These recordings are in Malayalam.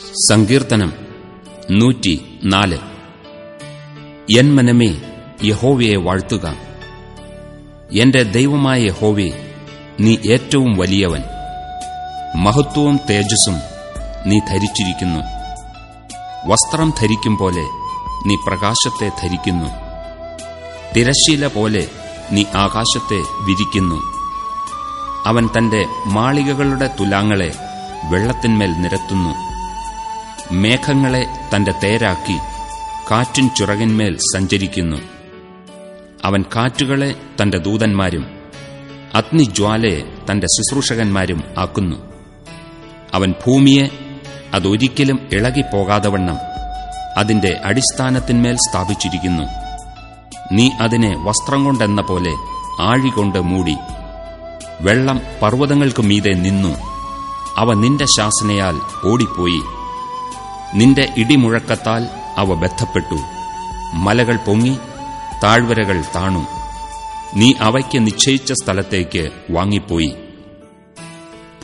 സങ്കീർത്തനം നൂറ്റി നാല്. എൻ മനമേ യഹോവയെ വാഴ്ത്തുക. എന്റെ ദൈവമായ യഹോവേ നീ ഏറ്റവും വലിയവൻ. മഹത്വവും തേജസ്സും നീ ധരിച്ചിരിക്കുന്നു. വസ്ത്രം ധരിക്കും പോലെ നീ പ്രകാശത്തെ ധരിക്കുന്നു. തിരശീല പോലെ നീ ആകാശത്തെ വിരിക്കുന്നു. അവൻ തന്റെ മാളികകളുടെ തുലാങ്ങളെ വെള്ളത്തിന്മേൽ നിരത്തുന്നു. മേഘങ്ങളെ തന്റെ തേരാക്കി കാറ്റിൻ ചുറകിന്മേൽ സഞ്ചരിക്കുന്നു. അവൻ കാറ്റുകളെ തന്റെ ദൂതന്മാരും അഗ്നിജ്വാലയെ തന്റെ ശുശ്രൂഷകന്മാരും ആക്കുന്നു. അവൻ ഭൂമിയെ അതൊരിക്കലും ഇളകിപ്പോകാതവണ്ണം അതിന്റെ അടിസ്ഥാനത്തിന്മേൽ സ്ഥാപിച്ചിരിക്കുന്നു. നീ അതിനെ വസ്ത്രം കൊണ്ടെന്ന പോലെ ആഴികൊണ്ട് മൂടി വെള്ളം പർവതങ്ങൾക്കു മീതെ നിന്നു. അവ നിന്റെ ശാസനയാൽ ഓടിപ്പോയി. നിന്റെ ഇടിമുഴക്കത്താൽ അവ ബദ്ധപ്പെട്ടു. മലകൾ പൊങ്ങി താഴ്വരകൾ താണു. നീ അവയ്ക്ക് നിശ്ചയിച്ച സ്ഥലത്തേക്ക് വാങ്ങിപ്പോയി.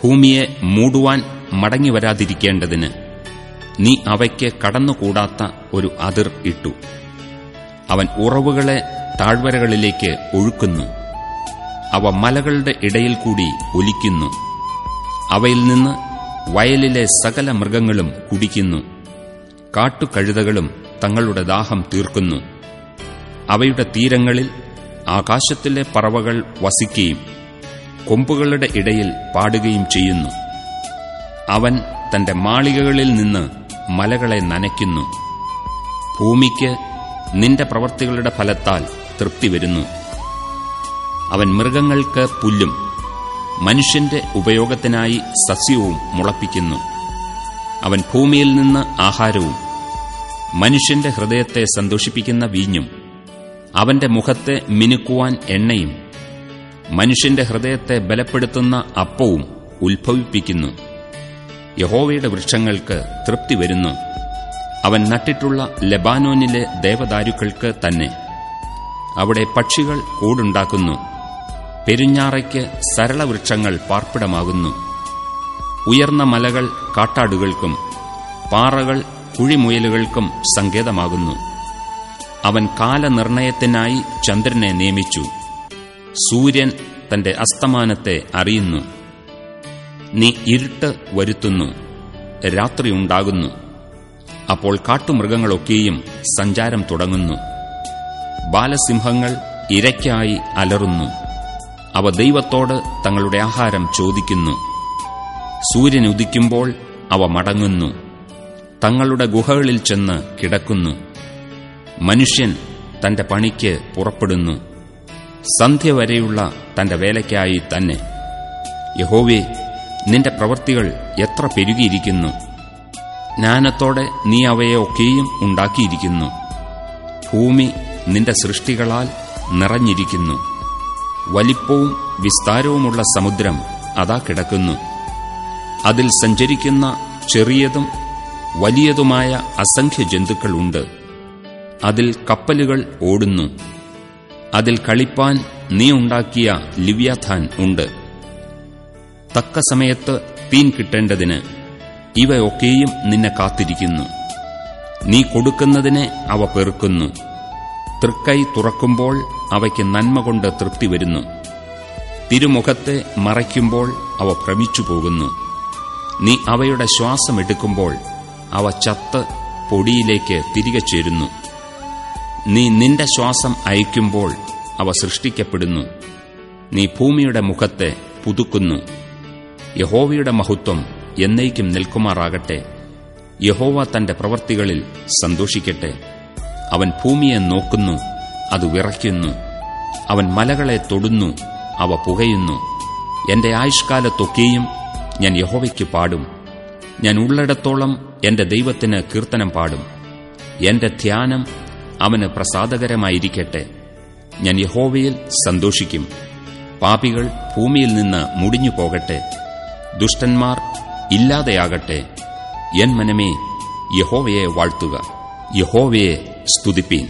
ഭൂമിയെ മൂടുവാൻ മടങ്ങിവരാതിരിക്കേണ്ടതിന് നീ അവയ്ക്ക് കടന്നുകൂടാത്ത ഒരു അതിർ ഇട്ടു. അവൻ ഉറവുകളെ താഴ്വരകളിലേക്ക് ഒഴുക്കുന്നു. അവ മലകളുടെ ഇടയിൽ കൂടി ഒലിക്കുന്നു. അവയിൽ നിന്ന് വയലിലെ സകല മൃഗങ്ങളും കുടിക്കുന്നു. കാട്ടുകഴുതകളും തങ്ങളുടെ ദാഹം തീർക്കുന്നു. അവയുടെ തീരങ്ങളിൽ ആകാശത്തിലെ പറവകൾ വസിക്കുകയും കൊമ്പുകളുടെ ഇടയിൽ പാടുകയും ചെയ്യുന്നു. അവൻ തന്റെ മാളികകളിൽ നിന്ന് മലകളെ നനയ്ക്കുന്നു. ഭൂമിക്ക് നിന്റെ പ്രവൃത്തികളുടെ ഫലത്താൽ തൃപ്തി വരുന്നു. അവൻ മൃഗങ്ങൾക്ക് പുല്ലും മനുഷ്യന്റെ ഉപയോഗത്തിനായി സസ്യവും മുളപ്പിക്കുന്നു. അവൻ ഭൂമിയിൽ നിന്ന് ആഹാരവും മനുഷ്യന്റെ ഹൃദയത്തെ സന്തോഷിപ്പിക്കുന്ന വീഞ്ഞും അവന്റെ മുഖത്തെ മിനുക്കുവാൻ എണ്ണയും മനുഷ്യന്റെ ഹൃദയത്തെ ബലപ്പെടുത്തുന്ന അപ്പവും ഉത്ഭവിപ്പിക്കുന്നു. യഹോവയുടെ വൃക്ഷങ്ങൾക്ക് തൃപ്തി വരുന്നു. അവൻ നട്ടിട്ടുള്ള ലബാനോനിലെ ദേവദാരുക്കൾക്ക് തന്നെ. അവിടെ പക്ഷികൾ കൂടുണ്ടാക്കുന്നു. പെരുഞ്ഞാറയ്ക്ക് സരളവൃക്ഷങ്ങൾ പാർപ്പിടമാകുന്നു. ഉയർന്ന മലകൾ കാട്ടാടുകൾക്കും പാറകൾ കുഴിമുയലുകൾക്കും സങ്കേതമാകുന്നു. അവൻ കാലനിർണയത്തിനായി ചന്ദ്രനെ നിയമിച്ചു. സൂര്യൻ തന്റെ അസ്തമാനത്തെ അറിയുന്നു. നീ ഇരുട്ട് വരുത്തുന്നു. രാത്രിയുണ്ടാകുന്നു അപ്പോൾ കാട്ടുമൃഗങ്ങളൊക്കെയും സഞ്ചാരം തുടങ്ങുന്നു. ബാലസിംഹങ്ങൾ ഇരയ്ക്കായി അലറുന്നു. അവ ദൈവത്തോട് തങ്ങളുടെ ആഹാരം ചോദിക്കുന്നു. സൂര്യൻ ഉദിക്കുമ്പോൾ അവ മടങ്ങുന്നു. തങ്ങളുടെ ഗുഹകളിൽ ചെന്ന് കിടക്കുന്നു. മനുഷ്യൻ തന്റെ പണിക്ക് പുറപ്പെടുന്നു. സന്ധ്യ വരെയുള്ള തന്റെ വേലയ്ക്കായി തന്നെ. യഹോവേ നിന്റെ പ്രവൃത്തികൾ എത്ര പെരുകിയിരിക്കുന്നു. ജ്ഞാനത്തോടെ നീ അവയെ ഒക്കെയും ഉണ്ടാക്കിയിരിക്കുന്നു. ഭൂമി നിന്റെ സൃഷ്ടികളാൽ നിറഞ്ഞിരിക്കുന്നു. വലിപ്പവും വിസ്താരവുമുള്ള സമുദ്രം അതാ കിടക്കുന്നു. അതിൽ സഞ്ചരിക്കുന്ന ചെറിയതും വലിയതുമായ അസംഖ്യ ജന്തുക്കളുണ്ട് അതിൽ കപ്പലുകൾ ഓടുന്നു. അതിൽ കളിപ്പാൻ നീ ഉണ്ടാക്കിയ ലിവ്യാഥാൻ ഉണ്ട്. തക്ക സമയത്ത് തീൻ കിട്ടേണ്ടതിന് ഇവയൊക്കെയും നിന്നെ കാത്തിരിക്കുന്നു. നീ കൊടുക്കുന്നതിനെ അവ പെറുക്കുന്നു. തൃക്കൈ തുറക്കുമ്പോൾ അവയ്ക്ക് നന്മ കൊണ്ട് തൃപ്തി വരുന്നു. തിരുമുഖത്തെ മറയ്ക്കുമ്പോൾ അവ ഭ്രമിച്ചു പോകുന്നു നീ അവയുടെ ശ്വാസമെടുക്കുമ്പോൾ അവ ചത്ത് പൊടിയിലേക്ക് തിരികെ ചേരുന്നു. നീ നിന്റെ ശ്വാസം അയക്കുമ്പോൾ അവ സൃഷ്ടിക്കപ്പെടുന്നു. നീ ഭൂമിയുടെ മുഖത്തെ പുതുക്കുന്നു. യഹോവയുടെ മഹത്വം എന്നേക്കും നിൽക്കുമാറാകട്ടെ. യഹോവ തന്റെ പ്രവർത്തികളിൽ സന്തോഷിക്കട്ടെ. അവൻ ഭൂമിയെ നോക്കുന്നു അത് വിറയ്ക്കുന്നു. അവൻ മലകളെ തൊടുന്നു അവ പുകയുന്നു. എന്റെ ആയുഷ്കാലത്തൊക്കെയും ഞാൻ യഹോവയ്ക്ക് പാടും. ഞാൻ ഉള്ളിടത്തോളം എന്റെ ദൈവത്തിന് കീർത്തനം പാടും. എന്റെ ധ്യാനം അവന് പ്രസാദകരമായിരിക്കട്ടെ. ഞാൻ യഹോവയിൽ സന്തോഷിക്കും. പാപികൾ ഭൂമിയിൽ നിന്ന് മുടിഞ്ഞു പോകട്ടെ. ദുഷ്ടന്മാർ ഇല്ലാതെയാകട്ടെ. എൻ മനമേ യഹോവയെ വാഴ്ത്തുക. യഹോവയെ സ്തുതിപ്പീൻ.